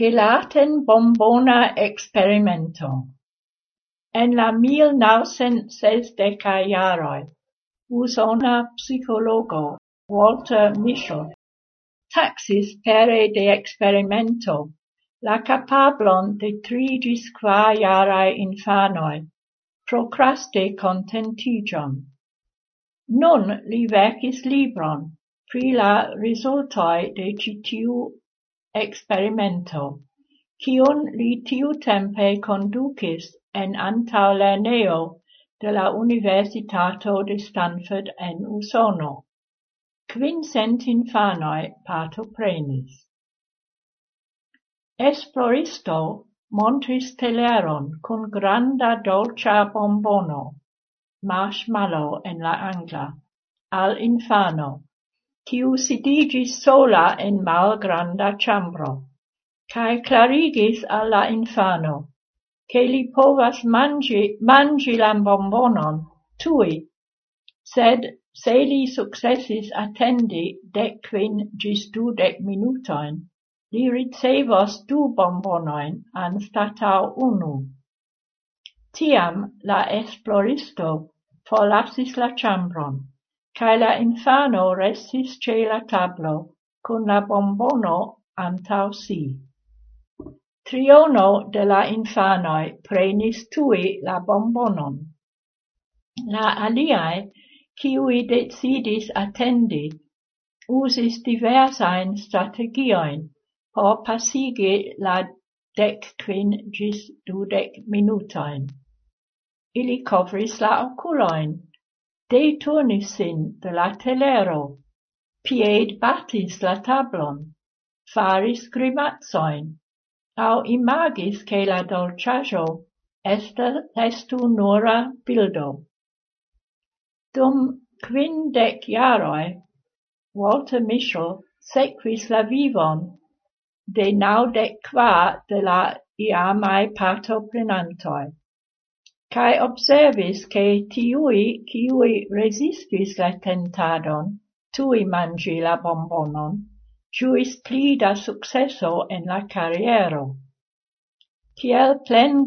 gelaten-bombona experimento. en la 1960-aj jaroj. Usona psicologo Walter Mischel taxis pere de experimento la capablon de tri gis qua jarae infanoi procraste contentigion. Nun li vecis libron pri la resultoi de citiu experimento, cion li tiutempe conducis en antaŭlernejo de la Universitato de Stanford en Usono. Quincent infanoi partoprenis. Esploristo montris teleron cun granda dolcia bombono, marshmallow en la angla, al infano, kiu sidigis sola en malgranda ĉambro, kaj clarigis alla infano, che li povas mangi, mangi la bombonon tui, sed se li successis attendi dec quin gis dudec minutoin, li ricevos du bombonoin an statau unu. Tiam la esploristo folapsis la chambron cae la infano restis ce la tablo, con la bombono antau si. Triono de la infanoi prenis tui la bombonon. La aliae, ciui decidis attendi, usis diversain strategioin por pasigi la dec quin gis dudec minutoin. Ili covris la oculoin, deturnis sin de la telero, pied batis la tablon, faris grimazoin, au imagis che la dolciajo esta, estu nura bildo. Dum quindec jaroi, Walter Mischel sequis la vivon de naudec qua de la iamai partoprenantoi cae observis, ke tiui, ciui resistis la tentadon tui mangi la bombonon, ĝuis pli da successo en la kariero. Kiel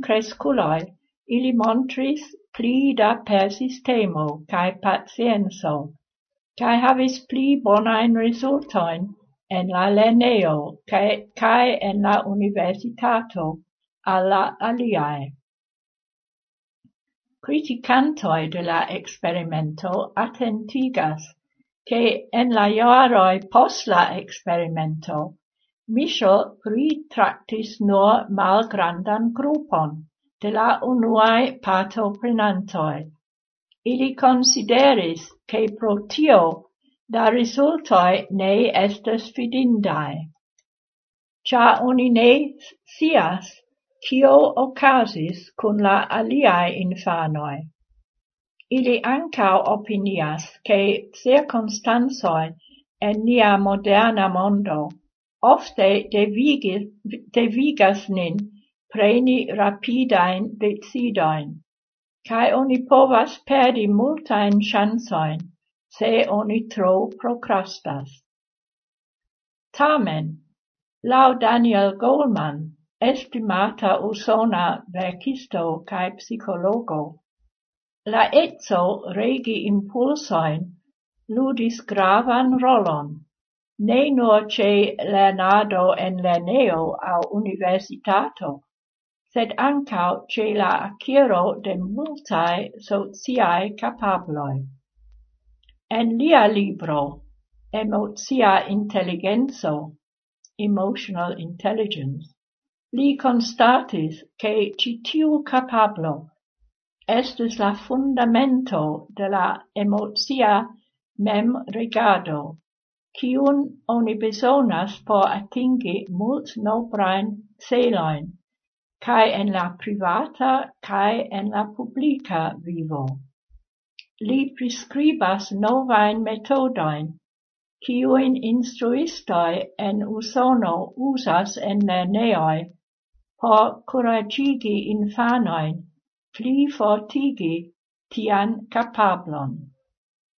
cresculoi, ili montris pli da persistemo cae pacienso, cae havis pli bonain resultoin en la lernejo cae, en la universitato alla aliae criticantoi de la experimento attentigas che en la iaroi post la experimento Michel pritraktis nur malgrandan grupon de la unuae pato prenantoi. Ili consideris che pro tio da resultoj ne estes fidindae. Cia oni ne sias Kio ocasis kun la aliae infanoi? Ili ankaŭ opinias, ke circunstancoj en nia moderna mondo ofte devigas nin preni rapidain decidoin, cae oni povas perdi multain chansoin, se oni tro procrastas. Tamen, lau Daniel Goleman, estimata usona verkisto kai psikologo. La etso regi impulsoin ludis gravan rolon, ne nur ce lernado en lerneo au universitato, sed ancau ce la aciro de multae sociae capabloi. En lia libro, Emotia Intelligenzo, Emotional Intelligence, Li constatis che ĉi tiu capablo estis la fundamento de la emozia mem regado, kiun oni besonas por atingi mult nobrain celoin, cae en la privata cae en la publica vivo. Li prescribas novain metodoin, kiuin instruistoi en usono usas en lerneoi por kuraĝigi infanoin pli fortigi tian capablon.